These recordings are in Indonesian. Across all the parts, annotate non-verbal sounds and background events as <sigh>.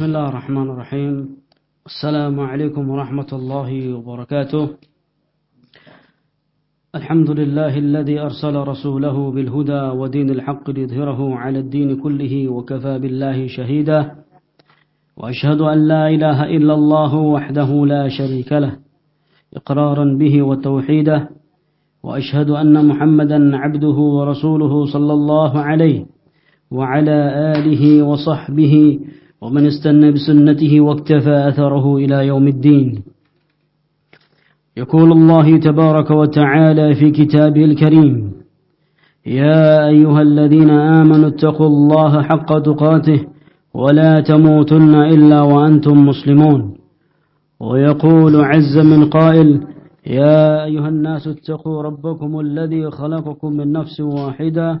بسم الله الرحمن الرحيم. السلام عليكم ورحمة الله وبركاته. الحمد لله الذي أرسل رسوله بالهدى ودين الحق ليظهره على الدين كله وكفى بالله شهيدا. وأشهد أن لا إله إلا الله وحده لا شريك له إقرارا به وتوحيدا وأشهد أن محمدا عبده ورسوله صلى الله عليه وعلى آله وصحبه ومن استنى بسنته واكتفى أثره إلى يوم الدين. يقول الله تبارك وتعالى في كتابه الكريم يا أيها الذين آمنوا اتقوا الله حق تقاته ولا تموتن إلا وأنتم مسلمون. ويقول عز من قائل يا أيها الناس اتقوا ربكم الذي خلقكم من نفس واحدة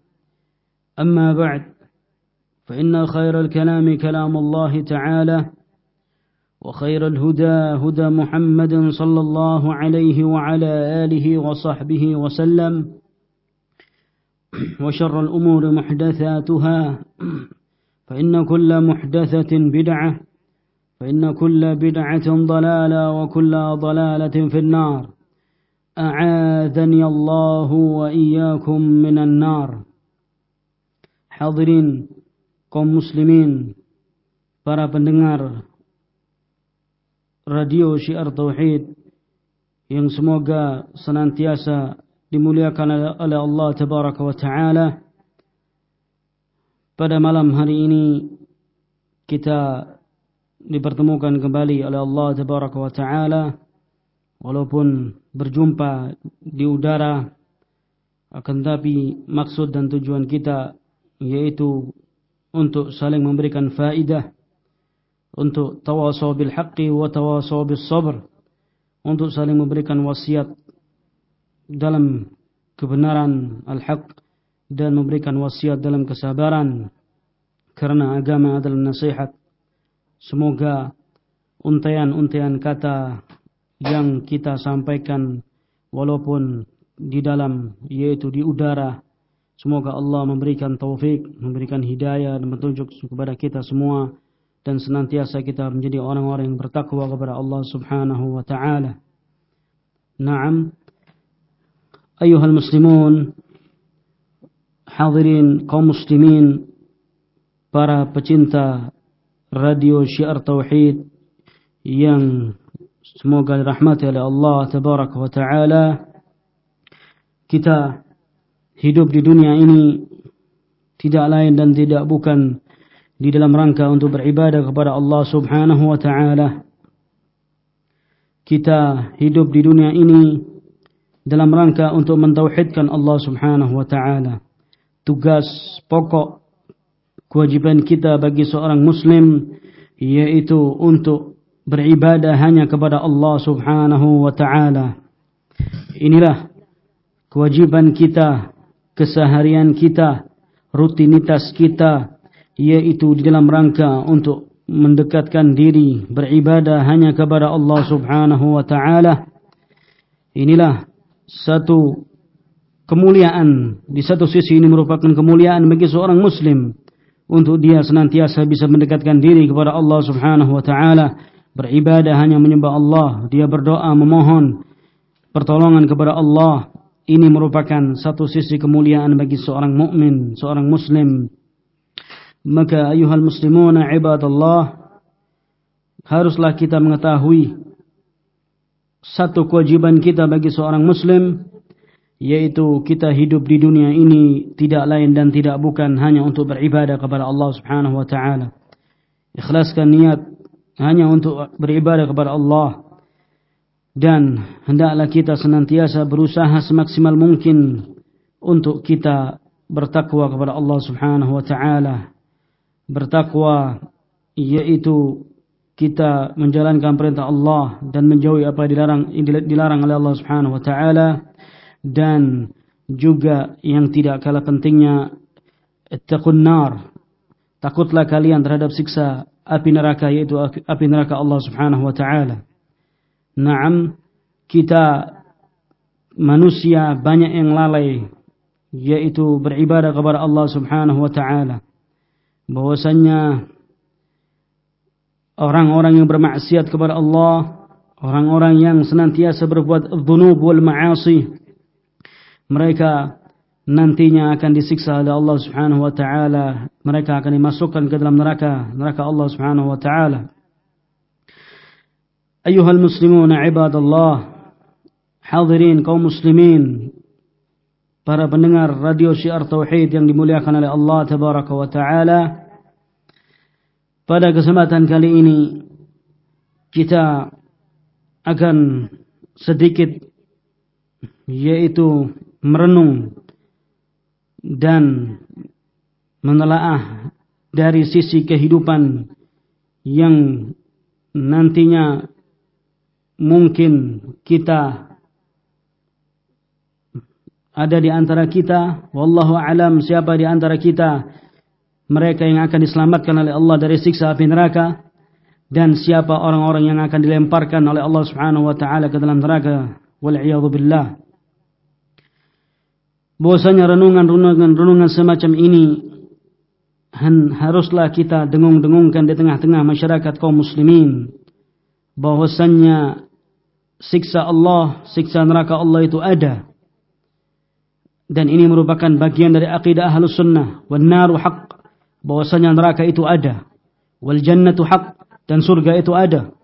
أما بعد فإن خير الكلام كلام الله تعالى وخير الهدى هدى محمد صلى الله عليه وعلى آله وصحبه وسلم وشر الأمور محدثاتها فإن كل محدثة بدعة فإن كل بدعة ضلالة وكل ضلالة في النار. أعاذني الله وإياكم من النار. Hadirin kaum muslimin, para pendengar radio Syiar Tauhid yang semoga senantiasa dimuliakan oleh Allah Tabaraka wa Taala. Pada malam hari ini kita dipertemukan kembali oleh Allah Tabaraka wa Taala walaupun berjumpa di udara akan tapi maksud dan tujuan kita yaitu untuk saling memberikan faidah untuk tawasaw bil haqqi wa tawasaw bis sabr untuk saling memberikan wasiat dalam kebenaran al-haq dan memberikan wasiat dalam kesabaran karena agama adalah nasihat. Semoga untayan-untayan kata yang kita sampaikan walaupun di dalam yaitu di udara Semoga Allah memberikan taufik, memberikan hidayah dan petunjuk kepada kita semua dan senantiasa kita menjadi orang-orang yang bertakwa kepada Allah Subhanahu wa taala. Naam. Ayuhal muslimun, hadirin kaum muslimin, para pecinta radio Syiar Tauhid yang semoga dirahmati oleh Allah tabaraka wa taala. Kita hidup di dunia ini tidak lain dan tidak bukan di dalam rangka untuk beribadah kepada Allah Subhanahu wa taala. Kita hidup di dunia ini dalam rangka untuk mentauhidkan Allah Subhanahu wa taala. Tugas pokok kewajiban kita bagi seorang muslim yaitu untuk beribadah hanya kepada Allah Subhanahu wa taala. Inilah kewajiban kita keseharian kita, rutinitas kita, yaitu di dalam rangka untuk mendekatkan diri beribadah hanya kepada Allah Subhanahu wa taala. Inilah satu kemuliaan. Di satu sisi ini merupakan kemuliaan bagi seorang muslim untuk dia senantiasa bisa mendekatkan diri kepada Allah Subhanahu wa taala, beribadah hanya menyembah Allah, dia berdoa memohon pertolongan kepada Allah ini merupakan satu sisi kemuliaan bagi seorang mukmin, seorang muslim. Maka ayuhal muslimuna ibadallah haruslah kita mengetahui satu kewajiban kita bagi seorang muslim yaitu kita hidup di dunia ini tidak lain dan tidak bukan hanya untuk beribadah kepada Allah Subhanahu wa taala. Ikhlaskan niat hanya untuk beribadah kepada Allah dan hendaklah kita senantiasa berusaha semaksimal mungkin untuk kita bertakwa kepada Allah Subhanahu wa taala. Bertakwa yaitu kita menjalankan perintah Allah dan menjauhi apa yang dilarang dilarang oleh Allah Subhanahu wa taala. Dan juga yang tidak kalah pentingnya ittaqun nar. Takutlah kalian terhadap siksa api neraka yaitu api neraka Allah Subhanahu wa taala Naam kita manusia banyak yang lalai yaitu beribadah kepada Allah Subhanahu wa taala bahwasanya orang-orang yang bermaksiat kepada Allah, orang-orang yang senantiasa berbuat dzunub wal ma'asi, mereka nantinya akan disiksa oleh Allah Subhanahu wa taala. Mereka akan dimasukkan ke dalam neraka, neraka Allah Subhanahu wa taala. Ayuhal muslimun ibadallah, hadirin kaum muslimin, para pendengar radio Syiar Tauhid yang dimuliakan oleh Allah tabaraka wa taala. Pada kesempatan kali ini kita akan sedikit yaitu merenung dan menelaah dari sisi kehidupan yang nantinya mungkin kita ada di antara kita wallahu alam siapa di antara kita mereka yang akan diselamatkan oleh Allah dari siksa api neraka dan siapa orang-orang yang akan dilemparkan oleh Allah Subhanahu wa taala ke dalam neraka wal billah. Bahwasanya renungan-renungan renungan semacam ini haruslah kita dengung-dengungkan di tengah-tengah masyarakat kaum muslimin. Bahwasanya siksa Allah, siksa neraka Allah itu ada. Dan ini merupakan bagian dari akidah ahlus sunnah. Wan naru haq bahwasanya neraka itu ada. Wal jannatu haq dan surga itu ada.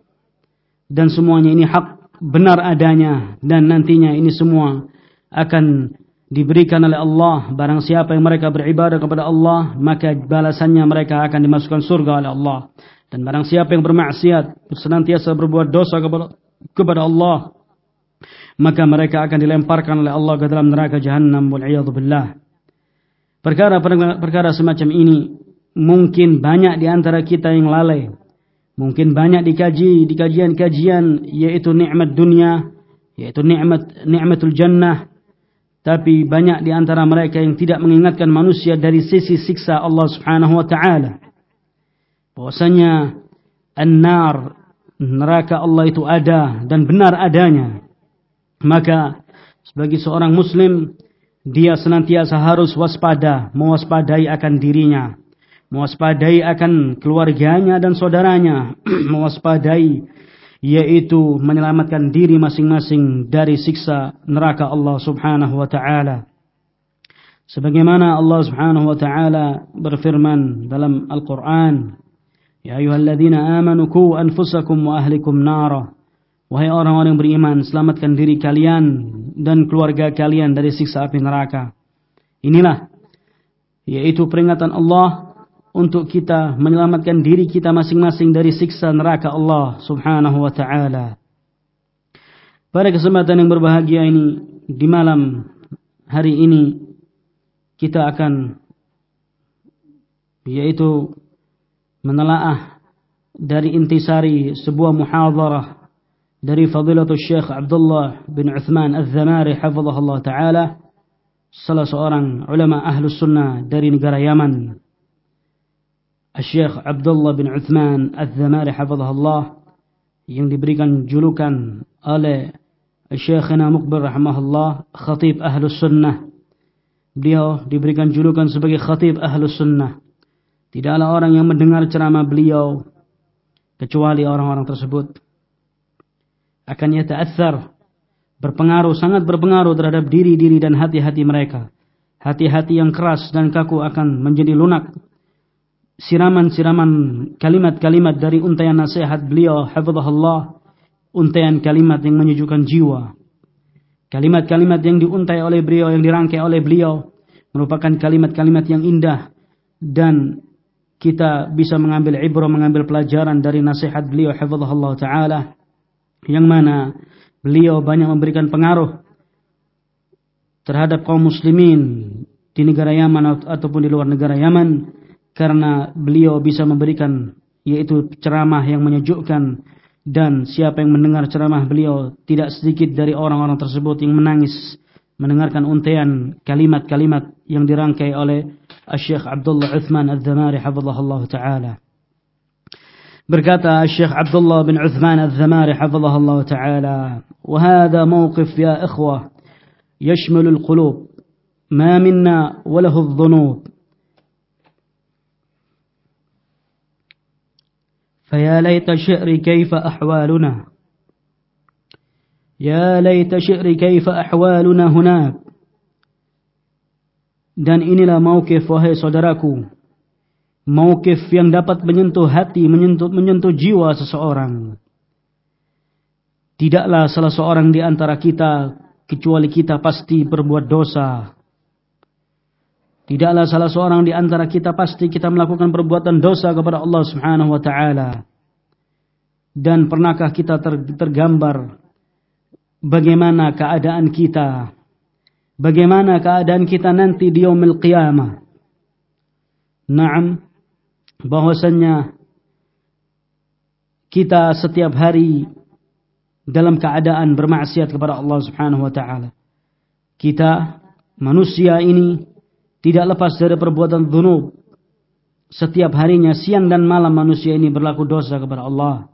Dan semuanya ini hak benar adanya. Dan nantinya ini semua akan diberikan oleh Allah. Barang siapa yang mereka beribadah kepada Allah maka balasannya mereka akan dimasukkan surga oleh Allah. Dan barang siapa yang bermaksiat senantiasa berbuat dosa kepada kepada Allah maka mereka akan dilemparkan oleh Allah ke dalam neraka jahanam wal billah perkara perkara semacam ini mungkin banyak di antara kita yang lalai. Mungkin banyak dikaji di kajian-kajian yaitu nikmat dunia, yaitu nikmat nikmatul jannah. Tapi banyak di antara mereka yang tidak mengingatkan manusia dari sisi siksa Allah Subhanahu wa taala. Bahwasanya an-nar neraka Allah itu ada dan benar adanya. Maka sebagai seorang muslim dia senantiasa harus waspada, mewaspadai akan dirinya mewaspadai akan keluarganya dan saudaranya, <clears throat> mewaspadai yaitu menyelamatkan diri masing-masing dari siksa neraka Allah Subhanahu wa taala. Sebagaimana Allah Subhanahu wa taala berfirman dalam Al-Qur'an, "Ya ayyuhalladzina amanu qu anfusakum wa ahlikum nara." Wahai orang-orang yang beriman, selamatkan diri kalian dan keluarga kalian dari siksa api neraka. Inilah yaitu peringatan Allah untuk kita menyelamatkan diri kita masing-masing dari siksa neraka Allah Subhanahu wa taala. Pada kesempatan yang berbahagia ini di malam hari ini kita akan yaitu menelaah dari intisari sebuah muhadharah dari Fadilatul Syekh Abdullah bin Uthman Al-Zamari hafizahullah taala salah seorang ulama ahlus sunnah dari negara Yaman Syekh Abdullah bin Uthman Az-Zamari hafizahullah yang diberikan julukan oleh Syekhina Muqbil rahimahullah Khatib Ahlus Sunnah. Beliau diberikan julukan sebagai Khatib Ahlus Sunnah. Tidaklah orang yang mendengar ceramah beliau kecuali orang-orang tersebut. Akan yata'athar berpengaruh sangat berpengaruh terhadap diri-diri dan hati-hati mereka. Hati-hati yang keras dan kaku akan menjadi lunak. Siraman-siraman kalimat-kalimat dari untayan nasihat beliau hafizahullah untayan kalimat yang menyejukkan jiwa. Kalimat-kalimat yang diuntai oleh beliau yang dirangkai oleh beliau merupakan kalimat-kalimat yang indah dan kita bisa mengambil ibrah mengambil pelajaran dari nasihat beliau hafizahullah taala yang mana beliau banyak memberikan pengaruh terhadap kaum muslimin di negara Yaman ataupun di luar negara Yaman karena beliau bisa memberikan yaitu ceramah yang menyejukkan dan siapa yang mendengar ceramah beliau tidak sedikit dari orang-orang tersebut yang menangis mendengarkan untayan kalimat-kalimat yang dirangkai oleh الشيخ عبد الله عثمان الذماري حفظه الله تعالى. بركات الشيخ عبد الله بن عثمان الذماري حفظه الله تعالى. وهذا موقف يا إخوة يشمل القلوب. ما منا وله الظنوب فيا ليت شعري كيف أحوالنا. يا ليت شعري كيف أحوالنا هناك. Dan inilah maukif wahai saudaraku maukif yang dapat menyentuh hati menyentuh menyentuh jiwa seseorang tidaklah salah seorang di antara kita kecuali kita pasti berbuat dosa Tidaklah salah seorang di antara kita pasti kita melakukan perbuatan dosa kepada Allah Subhanahu wa taala. Dan pernahkah kita ter tergambar bagaimana keadaan kita? Bagaimana keadaan kita nanti di yaumil qiyamah? Naam, bahwasanya kita setiap hari dalam keadaan bermaksiat kepada Allah Subhanahu wa taala. Kita manusia ini tidak lepas dari perbuatan dhunub. Setiap harinya siang dan malam manusia ini berlaku dosa kepada Allah.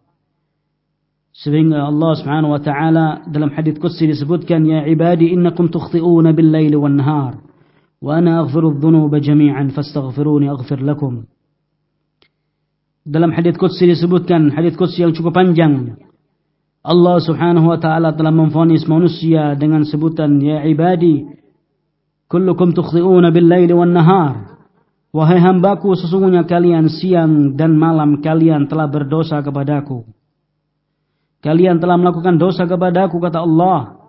Sehingga Allah Subhanahu wa taala dalam hadis qudsi disebutkan ya ibadi innakum tukhti'una bil laili wan nahar wa ana aghfiru dhunuba jami'an fastaghfiruni aghfir lakum. Dalam hadis qudsi disebutkan hadis qudsi yang cukup panjang Allah Subhanahu wa taala telah memvonis manusia dengan sebutan ya ibadi Kullukum tukhti'una bil laili wan nahar. Wahai hambaku, sesungguhnya kalian siang dan malam kalian telah berdosa kepadaku. Kalian telah melakukan dosa kepadaku, kata Allah.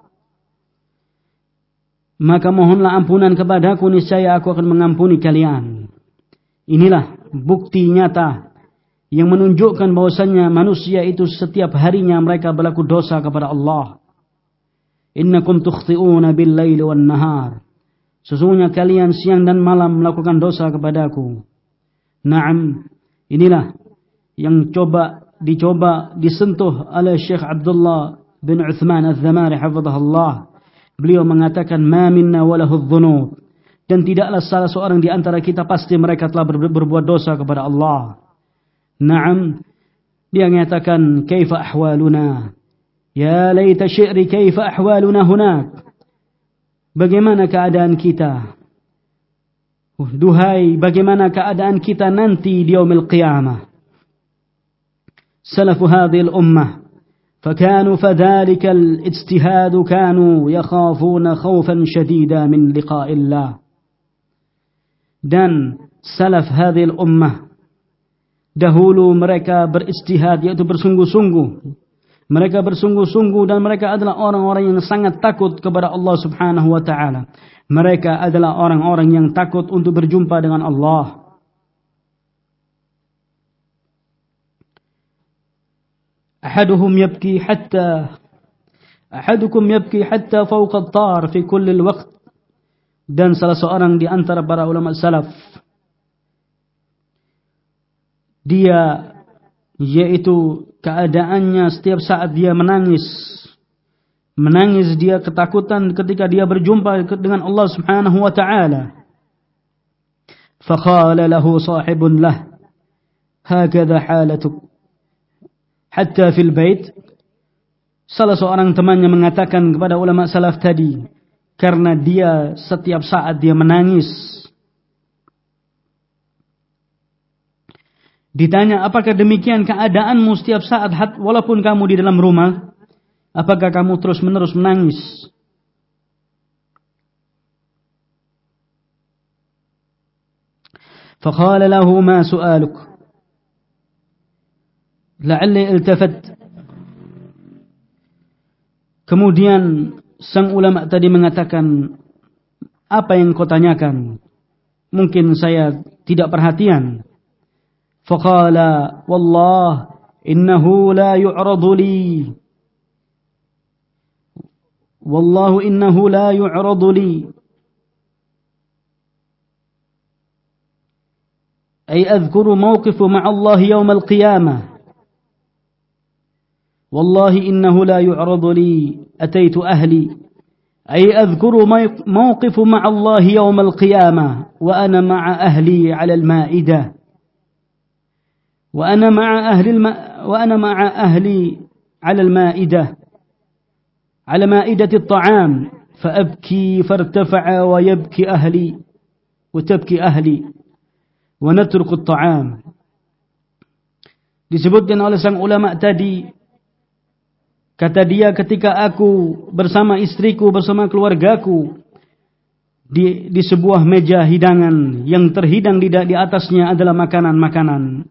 Maka mohonlah ampunan kepadaku, niscaya aku akan mengampuni kalian. Inilah bukti nyata yang menunjukkan bahwasannya manusia itu setiap harinya mereka berlaku dosa kepada Allah. Innakum tukhti'una bil laili wan nahar. Sesungguhnya kalian siang dan malam melakukan dosa kepadaku. Naam, inilah yang coba dicoba disentuh oleh Syekh Abdullah bin Uthman Al-Zamari hafizahullah. Beliau mengatakan ma minna walahu dhunub dan tidaklah salah seorang di antara kita pasti mereka telah berbuat dosa kepada Allah. Naam, dia mengatakan kaifa ahwaluna? Ya laita syi'ri kaifa ahwaluna hunak? Bagaimana keadaan kita? Uh, duhai, bagaimana keadaan kita nanti di yaumil qiyamah? سلف هذه الأمة فكانوا فذلك الاجتهاد كانوا يخافون خوفا شديدا من لقاء الله dan salaf hadhil ummah dahulu mereka beristihad yaitu bersungguh-sungguh mereka bersungguh-sungguh dan mereka adalah orang-orang yang sangat takut kepada Allah Subhanahu wa taala. Mereka adalah orang-orang yang takut untuk berjumpa dengan Allah. أحدهم يبكي حتى أحدكم يبكي حتى فوق الطار في كل الوقت dan salah seorang di antara para ulama salaf dia yaitu keadaannya setiap saat dia menangis menangis dia ketakutan ketika dia berjumpa dengan Allah Subhanahu wa taala faqala lahu sahibun lah hakadha halatuk hatta fil bait salah seorang temannya mengatakan kepada ulama salaf tadi karena dia setiap saat dia menangis Ditanya, apakah demikian keadaanmu setiap saat walaupun kamu di dalam rumah? Apakah kamu terus-menerus menangis? Faqala lahu ma su'aluk. لعلي التفت Kemudian sang ulama tadi mengatakan, apa yang kau tanyakan? Mungkin saya tidak perhatian. فقال والله إنه لا يعرض لي والله إنه لا يعرض لي أي أذكر موقف مع الله يوم القيامة والله إنه لا يعرض لي أتيت أهلي. أي أذكر موقف مع الله يوم القيامة وأنا مع أهلي على المائدة. وأنا مع أهل الم... وأنا مع أهلي على المائدة. على مائدة الطعام فأبكي فارتفع ويبكي أهلي وتبكي أهلي. ونترك الطعام. Disebutkan oleh sang ulama tadi kata dia ketika aku bersama istriku bersama keluargaku di di sebuah meja hidangan yang terhidang di di atasnya adalah makanan-makanan.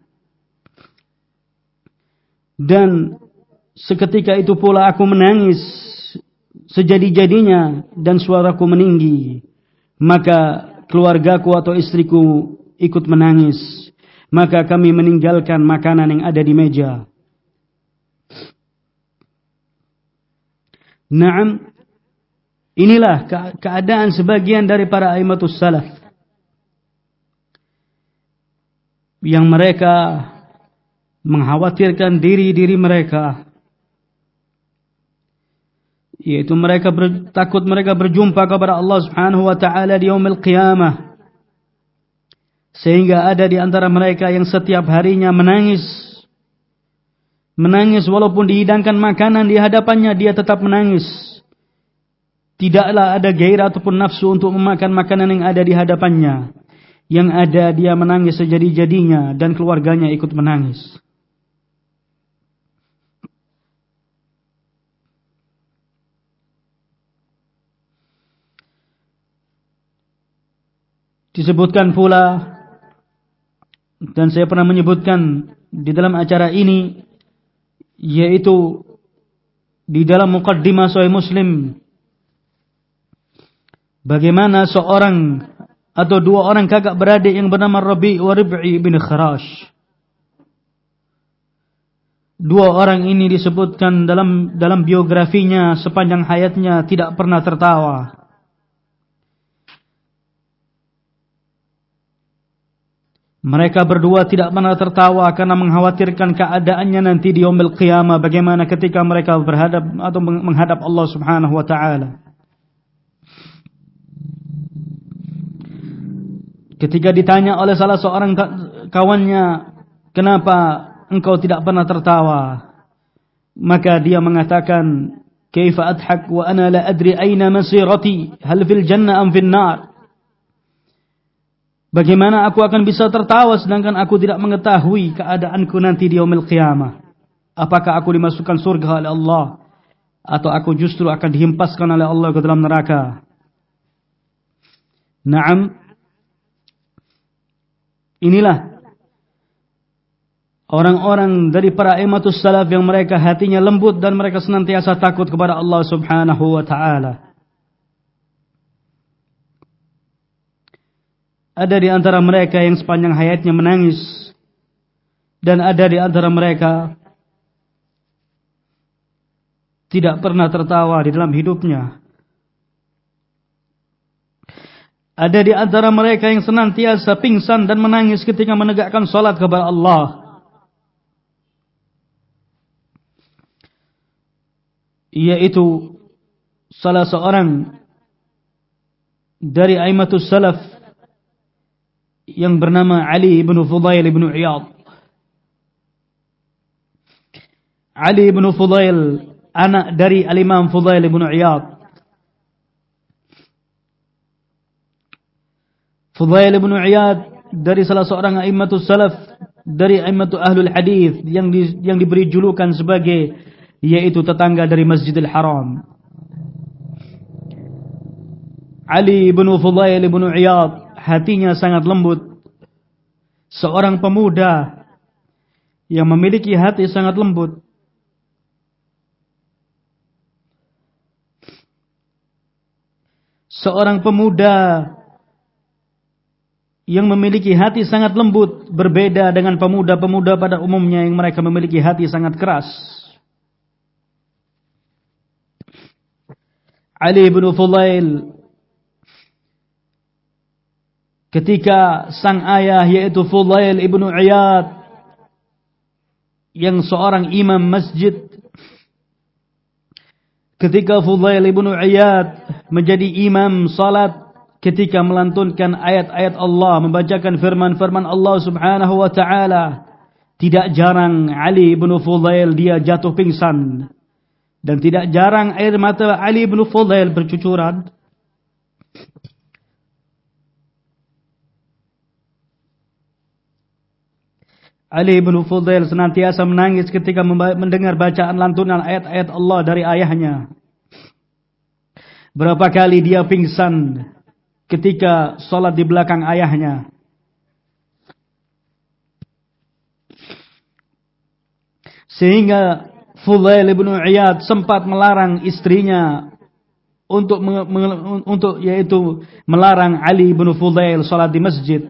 Dan seketika itu pula aku menangis sejadi-jadinya dan suaraku meninggi. Maka keluargaku atau istriku ikut menangis. Maka kami meninggalkan makanan yang ada di meja Naam. Inilah keadaan sebagian dari para aimatus salaf. Yang mereka mengkhawatirkan diri-diri mereka. Yaitu mereka ber, takut mereka berjumpa kepada Allah Subhanahu wa taala di yaumil qiyamah. Sehingga ada di antara mereka yang setiap harinya menangis menangis walaupun dihidangkan makanan di hadapannya dia tetap menangis. Tidaklah ada gairah ataupun nafsu untuk memakan makanan yang ada di hadapannya. Yang ada dia menangis sejadi-jadinya dan keluarganya ikut menangis. Disebutkan pula dan saya pernah menyebutkan di dalam acara ini yaitu di dalam mukaddimah Sahih Muslim bagaimana seorang atau dua orang kakak beradik yang bernama Rabi wa Rib'i bin Kharash Dua orang ini disebutkan dalam dalam biografinya sepanjang hayatnya tidak pernah tertawa. Mereka berdua tidak pernah tertawa karena mengkhawatirkan keadaannya nanti di yaumil qiyamah bagaimana ketika mereka berhadap atau menghadap Allah Subhanahu wa taala. Ketika ditanya oleh salah seorang kawannya, "Kenapa engkau tidak pernah tertawa?" Maka dia mengatakan, "Kaifa adhak wa ana la adri aina masirati? Hal fil jannah am fil nar?" Bagaimana aku akan bisa tertawa sedangkan aku tidak mengetahui keadaanku nanti di yaumil qiyamah? Apakah aku dimasukkan surga oleh Allah atau aku justru akan dihempaskan oleh Allah ke dalam neraka? Naam. Inilah orang-orang dari para imatus salaf yang mereka hatinya lembut dan mereka senantiasa takut kepada Allah Subhanahu wa taala. Ada di antara mereka yang sepanjang hayatnya menangis. Dan ada di antara mereka tidak pernah tertawa di dalam hidupnya. Ada di antara mereka yang senantiasa pingsan dan menangis ketika menegakkan salat kepada Allah. Yaitu salah seorang dari aimatus salaf yang bernama Ali bin Fudail bin Iyad. Ali bin Fudail anak dari Al-Imam Fudail bin Iyad. Fudail bin Iyad dari salah seorang a'immatus salaf dari a'immatul ahlul hadis yang di, yang diberi julukan sebagai yaitu tetangga dari Masjidil Haram. Ali bin Fudail bin Iyad hatinya sangat lembut. Seorang pemuda yang memiliki hati sangat lembut. Seorang pemuda yang memiliki hati sangat lembut berbeda dengan pemuda-pemuda pada umumnya yang mereka memiliki hati sangat keras. Ali bin Fulail ketika sang ayah yaitu Fudail ibnu Iyad yang seorang imam masjid ketika Fudail ibnu Iyad menjadi imam salat ketika melantunkan ayat-ayat Allah membacakan firman-firman Allah Subhanahu wa taala tidak jarang Ali bin Fudail dia jatuh pingsan. Dan tidak jarang air mata Ali bin Fudail bercucuran Ali bin Fudail senantiasa menangis ketika mendengar bacaan lantunan ayat-ayat Allah dari ayahnya berapa kali dia pingsan ketika sholat di belakang ayahnya Sehingga Fudail bin Iyad sempat melarang istrinya untuk untuk yaitu melarang Ali bin Fudail salat di masjid.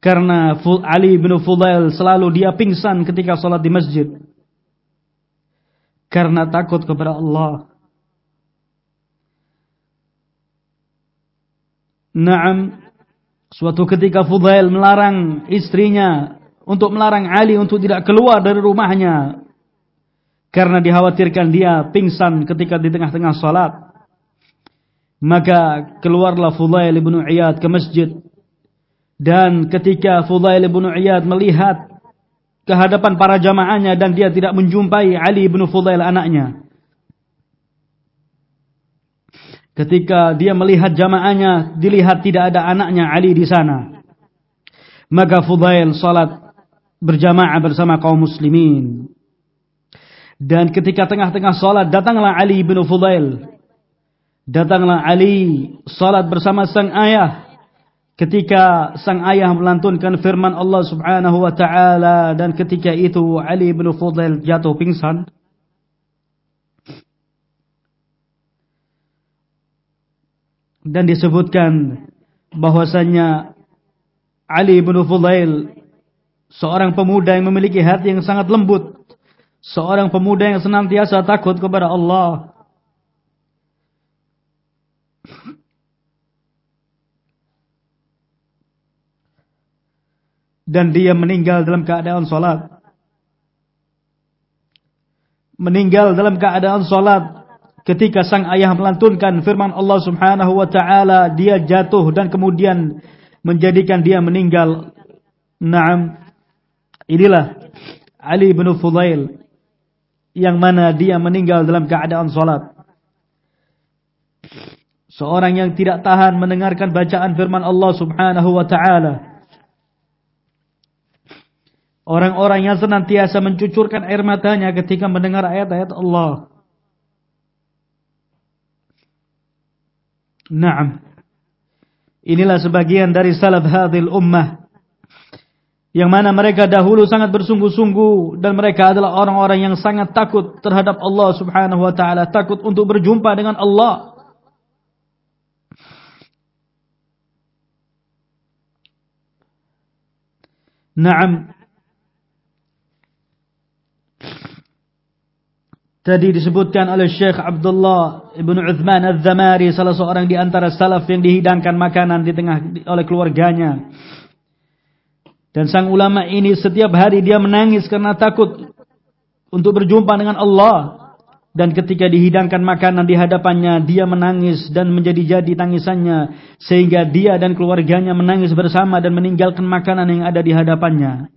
Karena Ali bin Fudail selalu dia pingsan ketika salat di masjid. Karena takut kepada Allah. Naam, suatu ketika Fudail melarang istrinya untuk melarang Ali untuk tidak keluar dari rumahnya karena dikhawatirkan dia pingsan ketika di tengah-tengah salat. Maka keluarlah Fudail bin Iyad ke masjid dan ketika Fudail bin Iyad melihat ke hadapan para jamaahnya dan dia tidak menjumpai Ali bin Fudail anaknya. Ketika dia melihat jamaahnya, dilihat tidak ada anaknya Ali di sana. Maka Fudail salat berjamaah bersama kaum muslimin. Dan ketika tengah-tengah salat datanglah Ali bin Fudail. Datanglah Ali salat bersama sang ayah. Ketika sang ayah melantunkan firman Allah Subhanahu wa taala dan ketika itu Ali bin Fudail jatuh pingsan. Dan disebutkan bahwasanya Ali bin Fudail Seorang pemuda yang memiliki hati yang sangat lembut. Seorang pemuda yang senantiasa takut kepada Allah. Dan dia meninggal dalam keadaan solat. Meninggal dalam keadaan solat. Ketika sang ayah melantunkan firman Allah subhanahu wa ta'ala. Dia jatuh dan kemudian menjadikan dia meninggal. Naam. Inilah Ali bin Fudail yang mana dia meninggal dalam keadaan salat. Seorang yang tidak tahan mendengarkan bacaan firman Allah Subhanahu wa taala. Orang-orang yang senantiasa mencucurkan air matanya ketika mendengar ayat-ayat Allah. Naam. Inilah sebagian dari salaf hadil ummah yang mana mereka dahulu sangat bersungguh-sungguh dan mereka adalah orang-orang yang sangat takut terhadap Allah Subhanahu wa taala, takut untuk berjumpa dengan Allah. Naam. Tadi disebutkan oleh Syekh Abdullah Ibn Uthman Al-Zamari salah seorang di antara salaf yang dihidangkan makanan di tengah oleh keluarganya. Dan sang ulama ini setiap hari dia menangis karena takut untuk berjumpa dengan Allah. Dan ketika dihidangkan makanan di hadapannya, dia menangis dan menjadi-jadi tangisannya. Sehingga dia dan keluarganya menangis bersama dan meninggalkan makanan yang ada di hadapannya.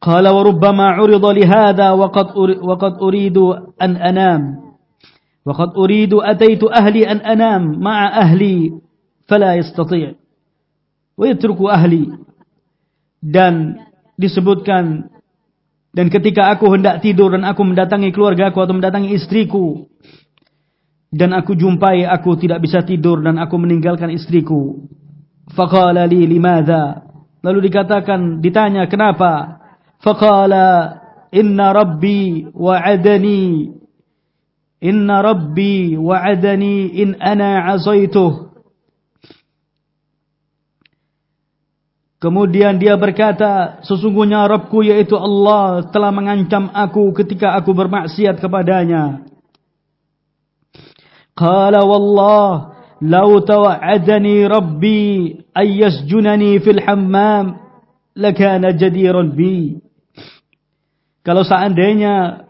Wa qad wa qad uridu an anam. Wa qad uridu ataitu ahli an anam ma'a ahli fala yastati'. wa yatruku ahli dan disebutkan dan ketika aku hendak tidur dan aku mendatangi keluarga aku atau mendatangi istriku dan aku jumpai aku tidak bisa tidur dan aku meninggalkan istriku faqala li limadha lalu dikatakan ditanya kenapa faqala inna rabbi wa'adani inna rabbi wa'adani in ana 'asaituhu Kemudian dia berkata, sesungguhnya Rabbku yaitu Allah telah mengancam aku ketika aku bermaksiat kepadanya. Qala wallah "Lau tawa'adani Rabbi ay yasjunani fil hammam lakana jadiran bi." Kalau seandainya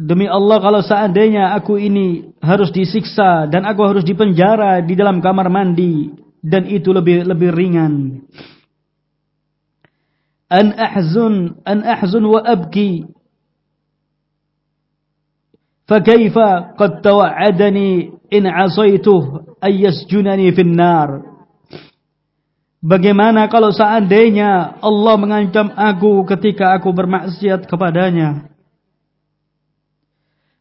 demi Allah kalau seandainya aku ini harus disiksa dan aku harus dipenjara di dalam kamar mandi dan itu lebih lebih ringan. An ahzun an ahzun wa abki. Fakaifa qad tawa'adani in 'asaytuhu ay yasjunani fin nar. Bagaimana kalau seandainya Allah mengancam aku ketika aku bermaksiat kepadanya?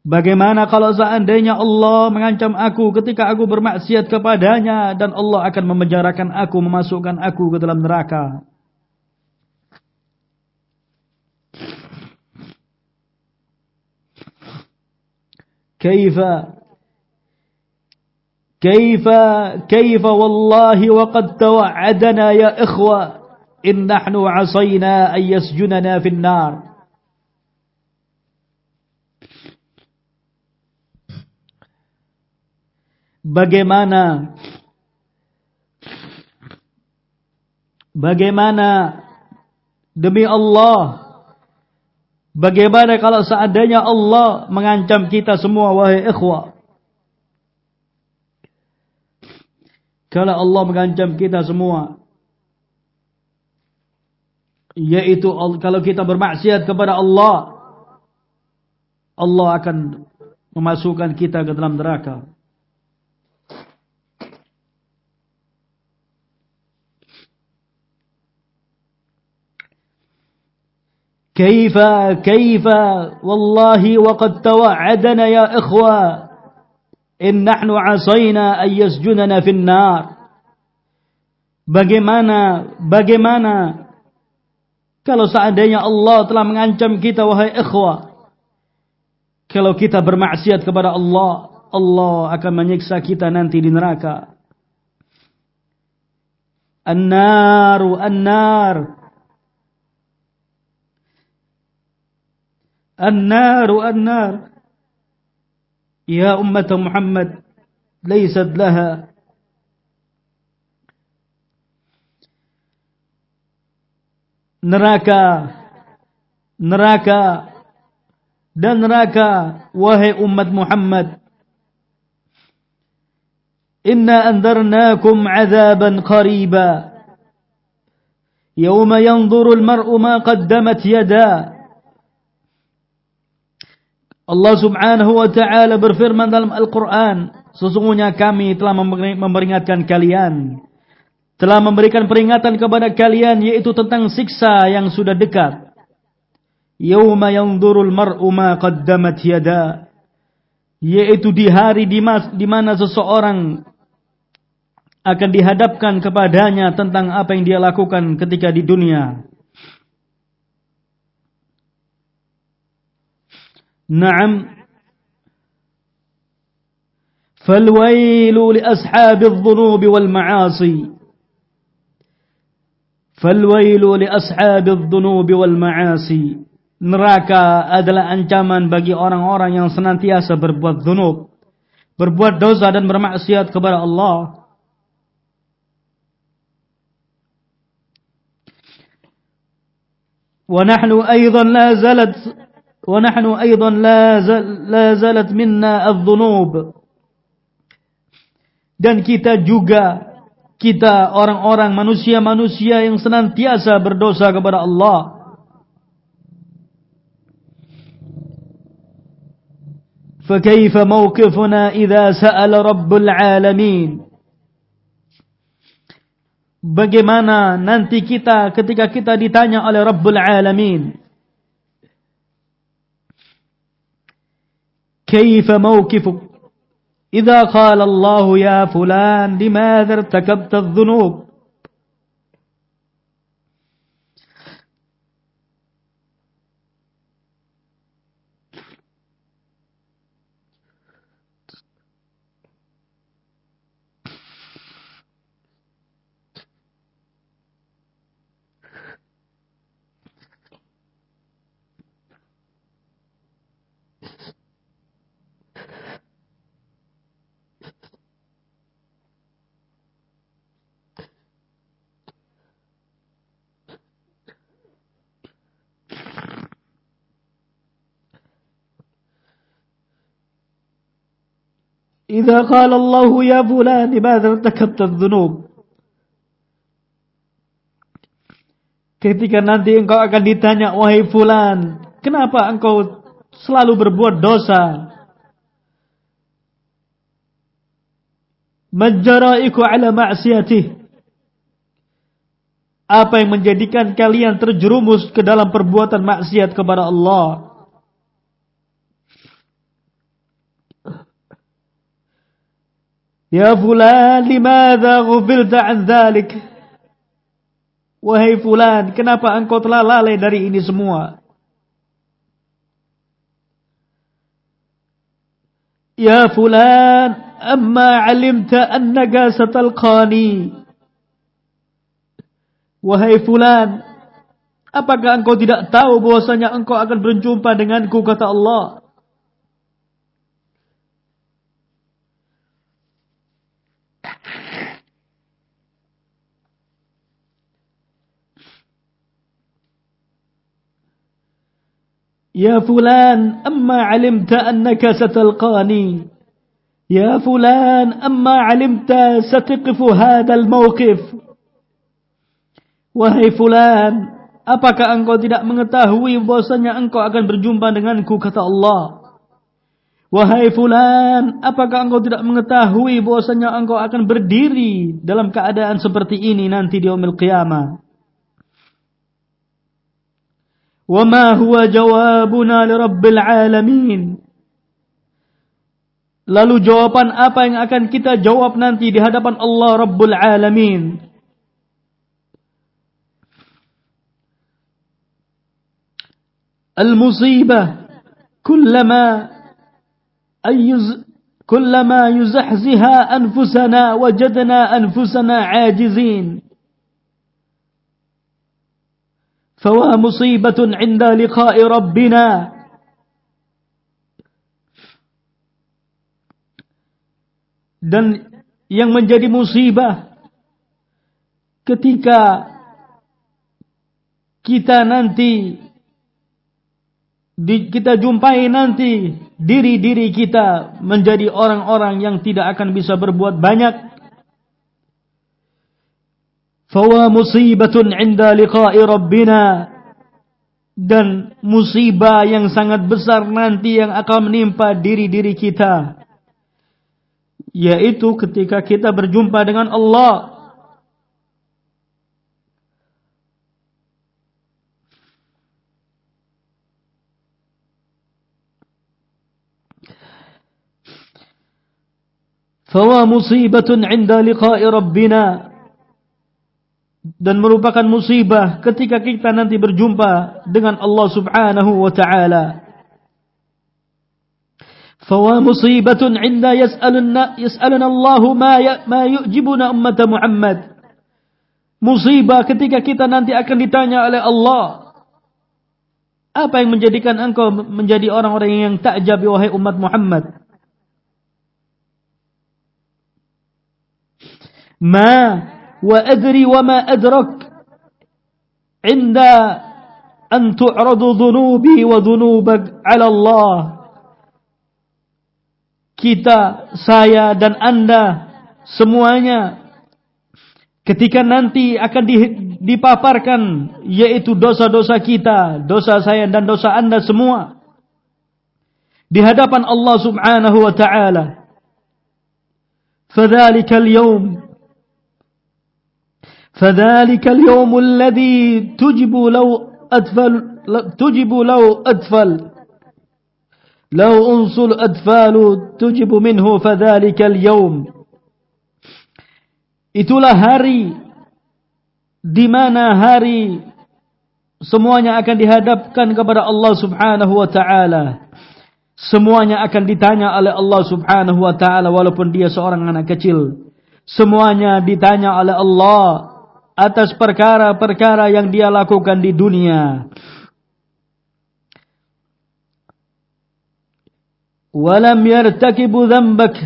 Bagaimana kalau seandainya Allah mengancam aku ketika aku bermaksiat kepadanya dan Allah akan memenjarakan aku, memasukkan aku ke dalam neraka? Kaifa كيف كيف والله وقد توعدنا يا إخوة إن نحن عصينا أن يسجننا في النار Bagaimana Bagaimana demi Allah Bagaimana kalau seandainya Allah mengancam kita semua wahai ikhwah? Kalau Allah mengancam kita semua yaitu kalau kita bermaksiat kepada Allah Allah akan memasukkan kita ke dalam neraka. كيف كيف والله وقد توعدنا يا إخوة In nahnu asaina ayyasjunana finnar. Bagaimana, bagaimana kalau seandainya Allah telah mengancam kita wahai ikhwah. Kalau kita bermaksiat kepada Allah, Allah akan menyiksa kita nanti di neraka. An-naru, an-nar. An-naru, an-nar. يا أمة محمد ليست لها neraka neraka dan neraka wahai umat Muhammad inna anzarnakum azaban qariba yawma yanzuru al-mar'u ma qaddamat yadah Allah subhanahu wa ta'ala berfirman dalam Al-Quran, sesungguhnya kami telah memperingatkan kalian, telah memberikan peringatan kepada kalian yaitu tentang siksa yang sudah dekat. Yawma yanzurul mar'u ma qaddamat yada. Yaitu di hari di, mana seseorang akan dihadapkan kepadanya tentang apa yang dia lakukan ketika di dunia. نعم فالويل لأصحاب الذنوب والمعاصي فالويل لأصحاب الذنوب والمعاصي neraka adalah ancaman bagi orang-orang yang senantiasa berbuat zunub, berbuat dosa dan bermaksiat kepada Allah. ونحن أيضا لا زالت ونحن أيضا لا, لا زالت منا الذنوب dan kita juga kita orang-orang manusia-manusia yang senantiasa berdosa kepada Allah فكيف موقفنا إذا سأل رب العالمين Bagaimana nanti kita ketika kita ditanya oleh Rabbul Alamin كيف موقفك؟ إذا قال الله يا فلان لماذا ارتكبت الذنوب؟ إذا قال الله يا فلان لماذا ارتكبت الذنوب Ketika nanti engkau akan ditanya, wahai fulan, kenapa engkau selalu berbuat dosa? Majara'iku ala ma'siyatih. Apa yang menjadikan kalian terjerumus ke dalam perbuatan maksiat kepada Allah? Ya fulan, limadha ghufilta an dhalik? Wahai fulan, kenapa engkau telah lalai dari ini semua? Ya fulan, amma alimta annaka satalqani. Wahai fulan, apakah engkau tidak tahu bahwasanya engkau akan berjumpa denganku kata Allah? يا فلان أما علمت أنك ستلقاني يا فلان أما علمت ستقف هذا الموقف Wahai fulan, apakah engkau tidak mengetahui bahwasanya engkau akan berjumpa denganku kata Allah? Wahai fulan, apakah engkau tidak mengetahui bahwasanya engkau akan berdiri dalam keadaan seperti ini nanti di yaumil qiyamah? وما هو جوابنا لرب العالمين Lalu jawaban apa yang akan kita jawab nanti di hadapan Allah Rabbul Alamin? Al-musibah kullama ayyuz kullama yuzahziha anfusana wajadna anfusana ajizin فوا مصيبة عند لقاء ربنا dan yang menjadi musibah ketika kita nanti di, kita jumpai nanti diri-diri kita menjadi orang-orang yang tidak akan bisa berbuat banyak fawa musibatun inda liqa'i rabbina. Dan musibah yang sangat besar nanti yang akan menimpa diri-diri kita. Yaitu ketika kita berjumpa dengan Allah. Fawa musibatun inda liqa'i rabbina dan merupakan musibah ketika kita nanti berjumpa dengan Allah Subhanahu wa taala. Fawa musibatun 'inda yas'aluna yas'aluna Allah ma ya, ma yu'jibuna ummat Muhammad. Musibah ketika kita nanti akan ditanya oleh Allah. Apa yang menjadikan engkau menjadi orang-orang yang takjab wahai umat Muhammad? Ma wa adri wa ma adrak inda an tu'radu dhunubi wa kita saya dan Anda semuanya ketika nanti akan dipaparkan yaitu dosa-dosa kita, dosa saya dan dosa Anda semua di hadapan Allah Subhanahu wa taala. Fadzalikal yaum فذلك اليوم الذي تجب لو أدفل تجب لو أدفل لو أنصل أدفال تجب منه فذلك اليوم itulah hari di mana hari semuanya akan dihadapkan kepada Allah Subhanahu wa taala semuanya akan ditanya oleh Allah Subhanahu wa taala walaupun dia seorang anak kecil semuanya ditanya oleh Allah atas perkara-perkara yang dia lakukan di dunia. Walam yartakibu dhanbak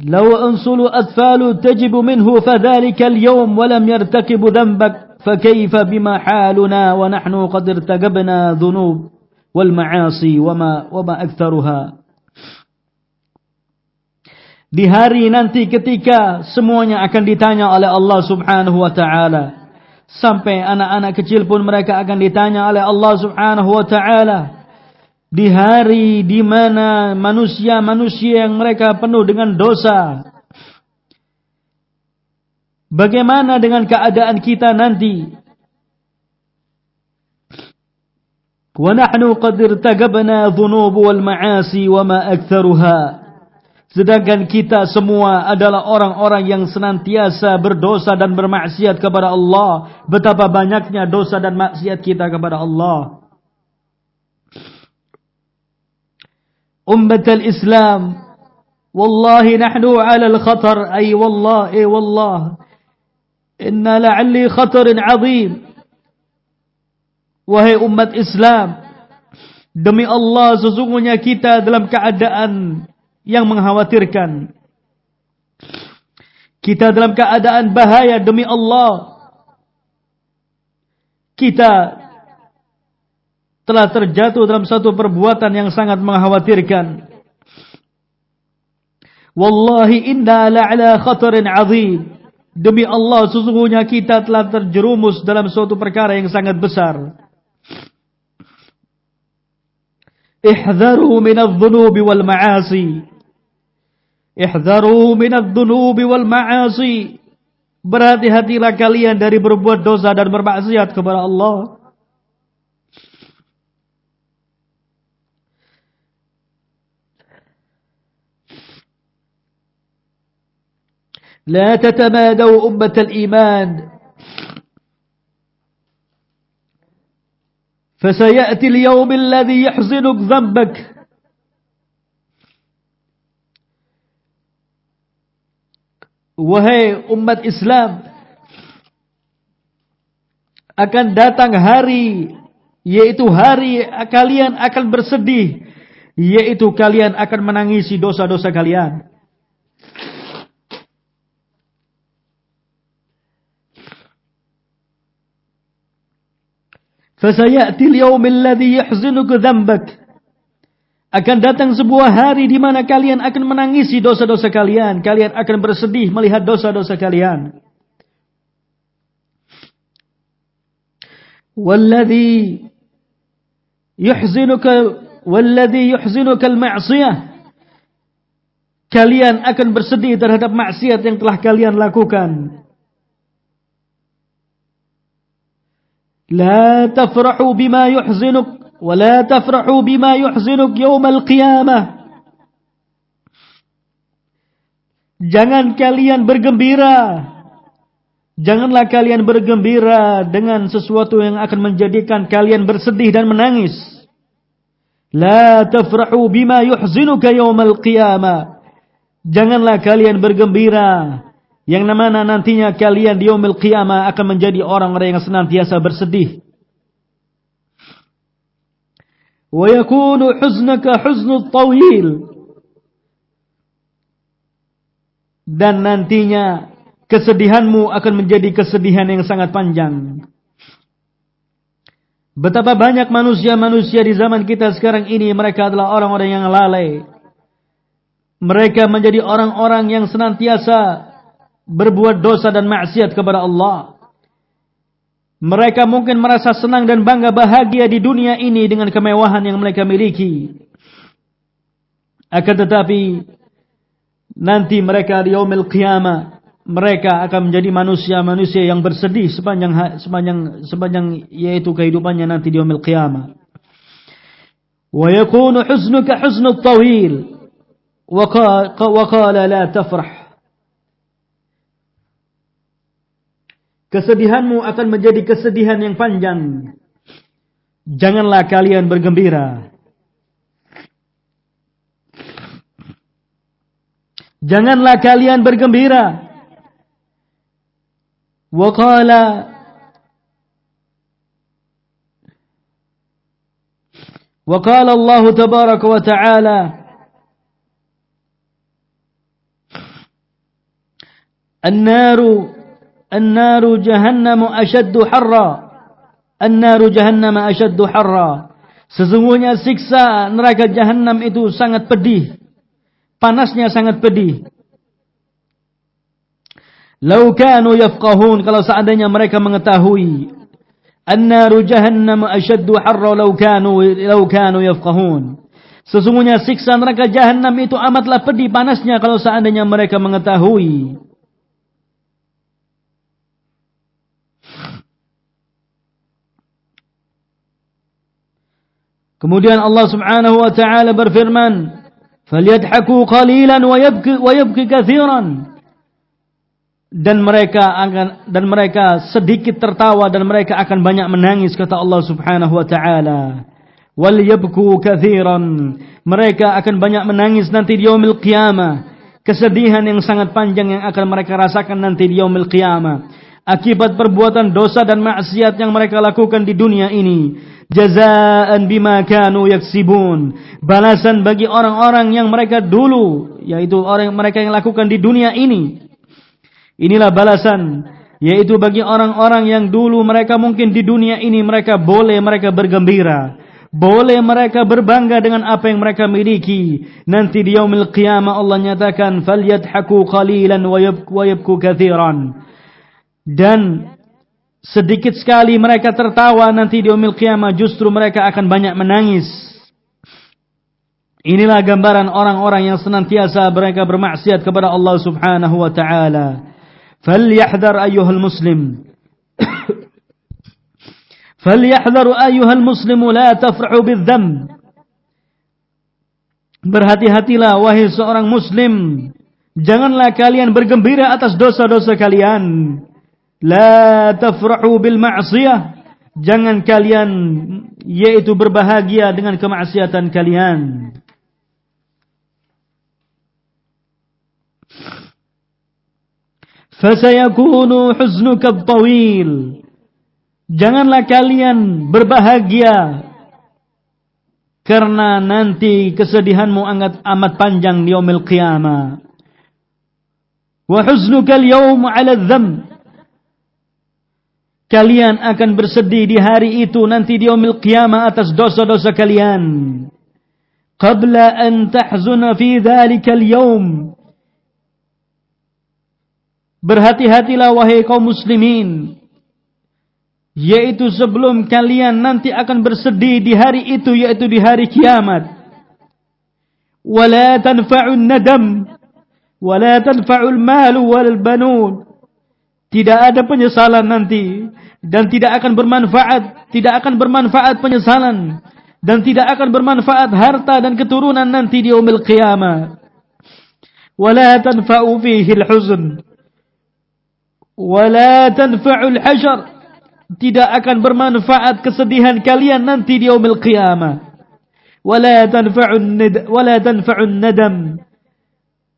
law ansulu atfalu tajibu minhu fadhalika al-yawm walam yartakibu dhanbak fakayfa bima haluna wa nahnu qad irtakabna dhunub wal ma'asi wama wama aktharuha Di hari nanti ketika semuanya akan ditanya oleh Allah subhanahu wa ta'ala. Sampai anak-anak kecil pun mereka akan ditanya oleh Allah subhanahu wa ta'ala. Di hari di mana manusia-manusia yang mereka penuh dengan dosa. Bagaimana dengan keadaan kita nanti? ونحن قد ارتكبنا ذنوب والمعاصي وما أكثرها Sedangkan kita semua adalah orang-orang yang senantiasa berdosa dan bermaksiat kepada Allah. Betapa banyaknya dosa dan maksiat kita kepada Allah. Ummat al-Islam. Wallahi nahnu ala al-khatar. Ay wallah, ay wallah. Inna la'alli khatarin azim. Wahai umat Islam. Demi Allah sesungguhnya kita dalam keadaan yang mengkhawatirkan. Kita dalam keadaan bahaya demi Allah. Kita telah terjatuh dalam satu perbuatan yang sangat mengkhawatirkan. Wallahi inna la'ala khatarin azim. Demi Allah sesungguhnya kita telah terjerumus dalam suatu perkara yang sangat besar. Ihdharu minadh-dhunubi wal ma'asi. Ihdharu minadh dhunubi wal ma'asi. Berhati-hatilah kalian dari berbuat dosa dan bermaksiat kepada Allah. لا تتمادوا أمة الإيمان فسيأتي اليوم الذي يحزنك ذنبك Wahai umat Islam, akan datang hari, yaitu hari kalian akan bersedih, yaitu kalian akan menangisi dosa-dosa kalian. فَسَيَأْتِي الْيَوْمِ الَّذِي alladhi yahzinuka akan datang sebuah hari di mana kalian akan menangisi dosa-dosa kalian. Kalian akan bersedih melihat dosa-dosa kalian. Walladhi yuhzinuka walladhi yuhzinuka al-ma'siyah. Kalian akan bersedih terhadap maksiat yang telah kalian lakukan. La tafrahu bima yuhzinuk ولا تفرحوا بما يحزنك يوم القيامة Jangan kalian bergembira Janganlah kalian bergembira dengan sesuatu yang akan menjadikan kalian bersedih dan menangis. La tafrahu bima yuhzinuka yawmal qiyamah. Janganlah kalian bergembira yang mana nantinya kalian di yaumil qiyamah akan menjadi orang-orang yang senantiasa bersedih. wa yakunu huznaka huznut dan nantinya kesedihanmu akan menjadi kesedihan yang sangat panjang Betapa banyak manusia-manusia di zaman kita sekarang ini mereka adalah orang-orang yang lalai. Mereka menjadi orang-orang yang senantiasa berbuat dosa dan maksiat kepada Allah. Mereka mungkin merasa senang dan bangga bahagia di dunia ini dengan kemewahan yang mereka miliki. Akan tetapi nanti mereka di yaumil qiyamah mereka akan menjadi manusia-manusia yang bersedih sepanjang sepanjang sepanjang yaitu kehidupannya nanti di yaumil qiyamah. Wa yakunu huznuka huznu tawil wa qala la tafrah Kesedihanmu akan menjadi kesedihan yang panjang. Janganlah kalian bergembira. Janganlah kalian bergembira. Wa qala Wa qala Allah tabaraka wa ta'ala An-naru jahannamu ashaddu harra. An-naru jahannama ashaddu. Sesungguhnya siksa neraka jahanam itu sangat pedih. Panasnya sangat pedih. Lau kanu yafqahun kalau seandainya mereka mengetahui annaru jahannam ashaddu harra lau kanu lau kanu yafqahun. Sesungguhnya siksa neraka jahanam itu amatlah pedih panasnya kalau seandainya mereka mengetahui. Kemudian Allah Subhanahu wa taala berfirman, "Falyadhaku qalilan wa yabki wa yabki katsiran." Dan mereka akan dan mereka sedikit tertawa dan mereka akan banyak menangis kata Allah Subhanahu wa taala. Wal yabku katsiran. Mereka akan banyak menangis nanti di yaumil qiyamah. Kesedihan yang sangat panjang yang akan mereka rasakan nanti di yaumil qiyamah akibat perbuatan dosa dan maksiat yang mereka lakukan di dunia ini jazaan bima kanu yaksibun. Balasan bagi orang-orang yang mereka dulu yaitu orang mereka yang lakukan di dunia ini. Inilah balasan yaitu bagi orang-orang yang dulu mereka mungkin di dunia ini mereka boleh mereka bergembira. Boleh mereka berbangga dengan apa yang mereka miliki. Nanti di yaumil qiyamah Allah nyatakan falyadhaku qalilan wa yabku kathiran. Dan sedikit sekali mereka tertawa nanti di umil justru mereka akan banyak menangis. Inilah gambaran orang-orang yang senantiasa mereka bermaksiat kepada Allah Subhanahu wa taala. Falyahdhar ayyuhal muslim. <coughs> Falyahdhar ayyuhal muslimu la tafrahu bidzam. Berhati-hatilah wahai seorang muslim, janganlah kalian bergembira atas dosa-dosa kalian. La tafrahu bil ma'siyah. Jangan kalian yaitu berbahagia dengan kemaksiatan kalian. Fasayakunu huznuka tawil. Janganlah kalian berbahagia karena nanti kesedihanmu amat amat panjang di yaumil qiyamah. Wa huznuka al-yawm 'ala adh-dhanb kalian akan bersedih di hari itu nanti di yaumil qiyamah atas dosa-dosa kalian. Qabla an tahzuna fi dhalika al-yawm. Berhati-hatilah wahai kaum muslimin. Yaitu sebelum kalian nanti akan bersedih di hari itu yaitu di hari kiamat. Wala tanfa'un nadam. Wala tanfa'ul malu wal banun. Tidak ada penyesalan nanti dan tidak akan bermanfaat, tidak akan bermanfaat penyesalan dan tidak akan bermanfaat harta dan keturunan nanti di yaumil qiyamah. Wala tanfa'u fihi al-huzn. Wala tanfa'u al-hajar. Tidak akan bermanfaat kesedihan kalian nanti di yaumil qiyamah. Wala tanfa'u an-nadam. Wala tanfa'u an-nadam.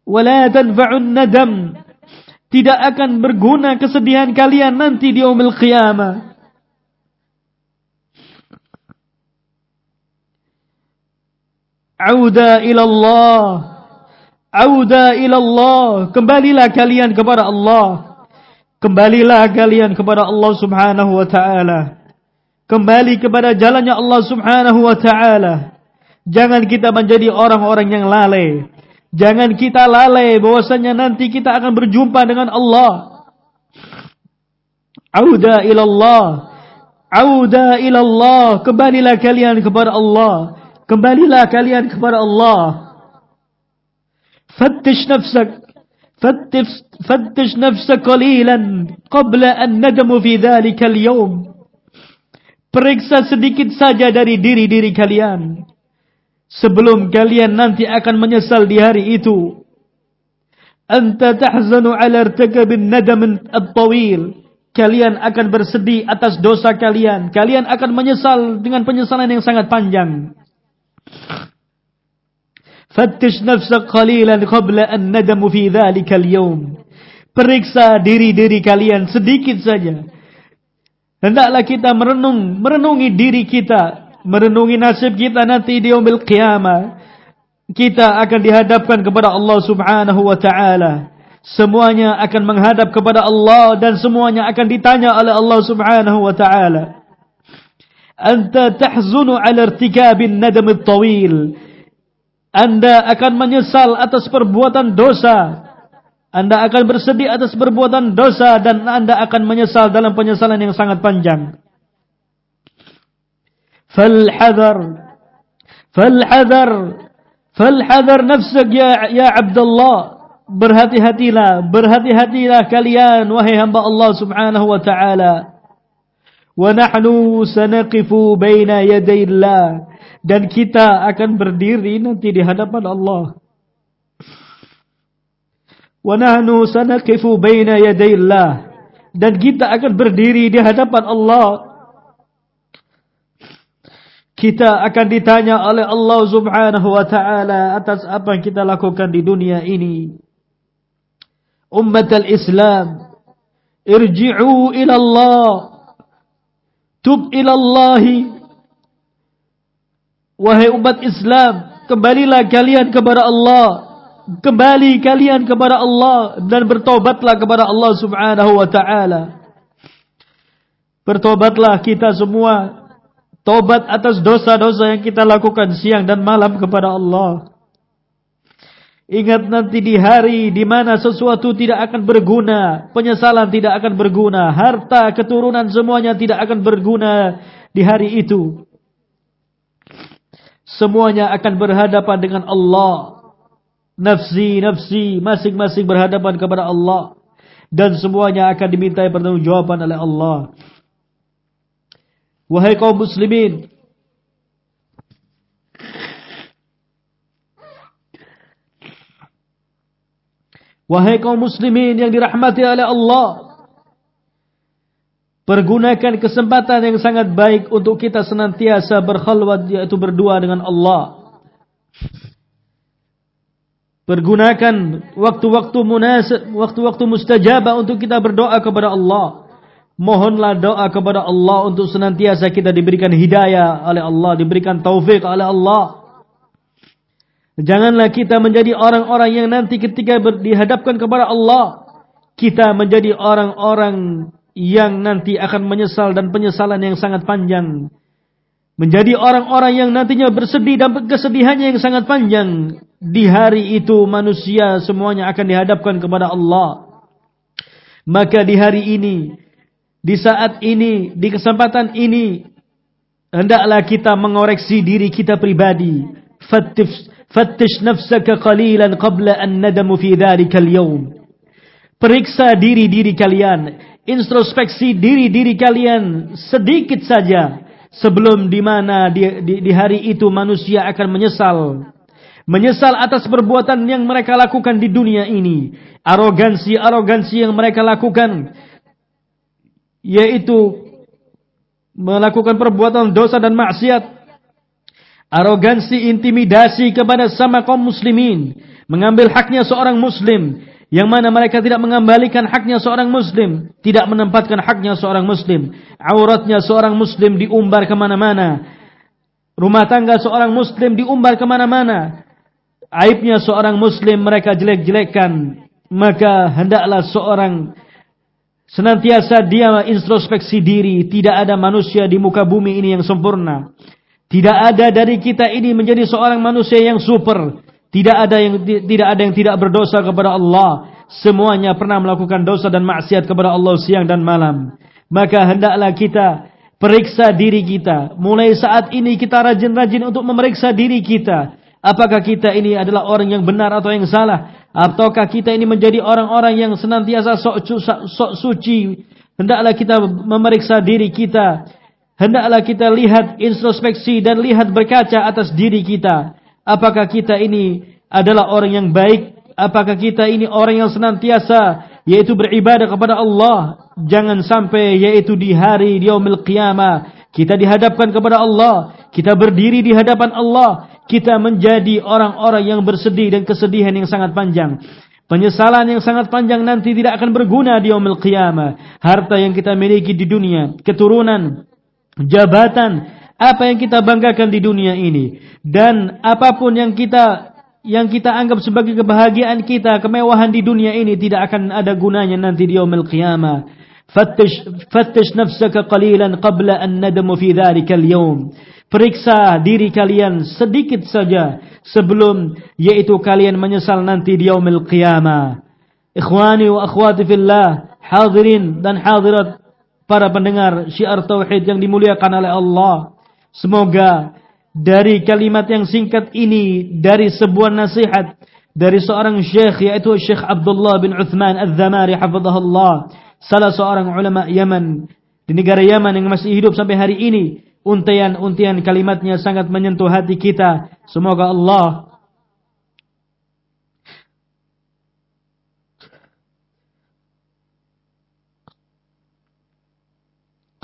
Wala tanfa'u an-nadam tidak akan berguna kesedihan kalian nanti di umil qiyamah. Auda ilallah. Auda ilallah. Kembalilah kalian kepada Allah. Kembalilah kalian kepada Allah subhanahu wa ta'ala. Kembali kepada jalannya Allah subhanahu wa ta'ala. Jangan kita menjadi orang-orang yang lalai. Jangan kita lalai bahwasanya nanti kita akan berjumpa dengan Allah. Auda ilallah. Auda ilallah. Kembalilah kalian kepada Allah. Kembalilah kalian kepada Allah. Fattish nafsak. Fattish, fattish nafsak qalilan. Qabla an nadamu fi dhalika al-yawm. Periksa sedikit saja dari diri-diri kalian sebelum kalian nanti akan menyesal di hari itu. Anta tahzanu ala irtikabin nadam at-tawil. Kalian akan bersedih atas dosa kalian. Kalian akan menyesal dengan penyesalan yang sangat panjang. Fattish nafsak qalilan qabla an nadamu fi dhalika al-yawm. Periksa diri-diri kalian sedikit saja. Hendaklah kita merenung, merenungi diri kita merenungi nasib kita nanti di yaumil qiyamah kita akan dihadapkan kepada Allah Subhanahu wa taala. Semuanya akan menghadap kepada Allah dan semuanya akan ditanya oleh Allah Subhanahu wa taala. Anta tahzunu ala irtikabin nadam tawil anda akan menyesal atas perbuatan dosa. Anda akan bersedih atas perbuatan dosa dan Anda akan menyesal dalam penyesalan yang sangat panjang. فالحذر فالحذر فالحذر نفسك ya ya Abdullah berhati-hatilah berhati-hatilah kalian wahai hamba Allah Subhanahu wa taala wa nahnu sanaqifu baina yaday Allah dan kita akan berdiri nanti di hadapan Allah wa nahnu sanaqifu baina yaday Allah dan kita akan berdiri di hadapan Allah kita akan ditanya oleh Allah Subhanahu wa taala atas apa yang kita lakukan di dunia ini. Umat al-Islam, irji'u ila Allah. Tub ila Allah. Wahai umat Islam, kembalilah kalian kepada Allah. Kembali kalian kepada Allah dan bertobatlah kepada Allah Subhanahu wa taala. Bertobatlah kita semua Tobat atas dosa-dosa yang kita lakukan siang dan malam kepada Allah. Ingat nanti di hari di mana sesuatu tidak akan berguna, penyesalan tidak akan berguna, harta, keturunan semuanya tidak akan berguna di hari itu. Semuanya akan berhadapan dengan Allah. Nafsi, nafsi, masing-masing berhadapan kepada Allah. Dan semuanya akan dimintai pertanggungjawaban oleh Allah. Wahai kaum muslimin Wahai kaum muslimin yang dirahmati oleh Allah Pergunakan kesempatan yang sangat baik untuk kita senantiasa berkhalwat yaitu berdua dengan Allah. Pergunakan waktu-waktu munasib, waktu-waktu mustajabah untuk kita berdoa kepada Allah. Mohonlah doa kepada Allah untuk senantiasa kita diberikan hidayah oleh Allah, diberikan taufik oleh Allah. Janganlah kita menjadi orang-orang yang nanti ketika dihadapkan kepada Allah, kita menjadi orang-orang yang nanti akan menyesal dan penyesalan yang sangat panjang. Menjadi orang-orang yang nantinya bersedih dan kesedihannya yang sangat panjang. Di hari itu manusia semuanya akan dihadapkan kepada Allah. Maka di hari ini di saat ini, di kesempatan ini, hendaklah kita mengoreksi diri kita pribadi. Fattish, fattish nafsaka qalilan qabla an nadamu fi dhalika al-yawm. Periksa diri-diri kalian, introspeksi diri-diri kalian sedikit saja sebelum di mana di, di, di hari itu manusia akan menyesal. Menyesal atas perbuatan yang mereka lakukan di dunia ini. Arogansi-arogansi yang mereka lakukan yaitu melakukan perbuatan dosa dan maksiat, arogansi, intimidasi kepada sama kaum muslimin, mengambil haknya seorang muslim, yang mana mereka tidak mengembalikan haknya seorang muslim, tidak menempatkan haknya seorang muslim, auratnya seorang muslim diumbar kemana-mana, rumah tangga seorang muslim diumbar kemana-mana, aibnya seorang muslim mereka jelek-jelekkan, maka hendaklah seorang Senantiasa dia introspeksi diri, tidak ada manusia di muka bumi ini yang sempurna. Tidak ada dari kita ini menjadi seorang manusia yang super. Tidak ada yang tidak ada yang tidak berdosa kepada Allah. Semuanya pernah melakukan dosa dan maksiat kepada Allah siang dan malam. Maka hendaklah kita periksa diri kita. Mulai saat ini kita rajin-rajin untuk memeriksa diri kita. Apakah kita ini adalah orang yang benar atau yang salah? Ataukah kita ini menjadi orang-orang yang senantiasa sok, sok suci? Hendaklah kita memeriksa diri kita. Hendaklah kita lihat introspeksi dan lihat berkaca atas diri kita. Apakah kita ini adalah orang yang baik? Apakah kita ini orang yang senantiasa yaitu beribadah kepada Allah? Jangan sampai yaitu di hari di yaumil qiyamah kita dihadapkan kepada Allah, kita berdiri di hadapan Allah, kita menjadi orang-orang yang bersedih dan kesedihan yang sangat panjang. Penyesalan yang sangat panjang nanti tidak akan berguna di yaumil qiyamah. Harta yang kita miliki di dunia, keturunan, jabatan, apa yang kita banggakan di dunia ini dan apa pun yang kita yang kita anggap sebagai kebahagiaan kita, kemewahan di dunia ini tidak akan ada gunanya nanti di yaumil qiyamah. Fattish fattish nafsaka qalilan qabla an nadamu fi dhalika al-yawm. Periksa diri kalian sedikit saja sebelum yaitu kalian menyesal nanti di yaumil qiyamah. Ikhwani wa akhwati fillah, hadirin dan hadirat para pendengar syiar tauhid yang dimuliakan oleh Allah. Semoga dari kalimat yang singkat ini dari sebuah nasihat dari seorang syekh yaitu Syekh Abdullah bin Uthman Al-Dhamari hafizahullah, salah seorang ulama Yaman di negara Yaman yang masih hidup sampai hari ini. Untian-untian kalimatnya sangat menyentuh hati kita. Semoga Allah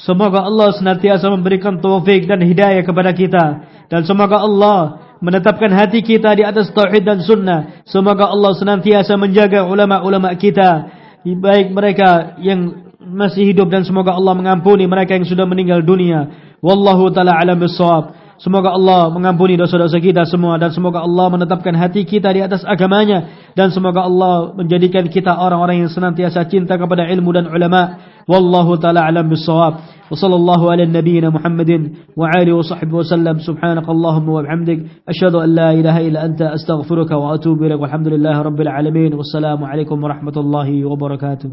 Semoga Allah senantiasa memberikan taufik dan hidayah kepada kita. Dan semoga Allah menetapkan hati kita di atas tauhid dan sunnah. Semoga Allah senantiasa menjaga ulama-ulama kita. Baik mereka yang masih hidup dan semoga Allah mengampuni mereka yang sudah meninggal dunia. Wallahu ta'ala alam bisawab. Semoga Allah mengampuni dosa-dosa kita semua dan semoga Allah menetapkan hati kita di atas agamanya dan semoga Allah menjadikan kita orang-orang yang senantiasa cinta kepada ilmu dan ulama. والله تعالى أعلم بالصواب. وصلى الله على نبينا محمد وعاله وصحبه وسلم. سبحانك اللهم وبحمدك. أشهد أن لا إله إلا أنت. أستغفرك وأتوب إليك. والحمد لله رب العالمين. والسلام عليكم ورحمة الله وبركاته.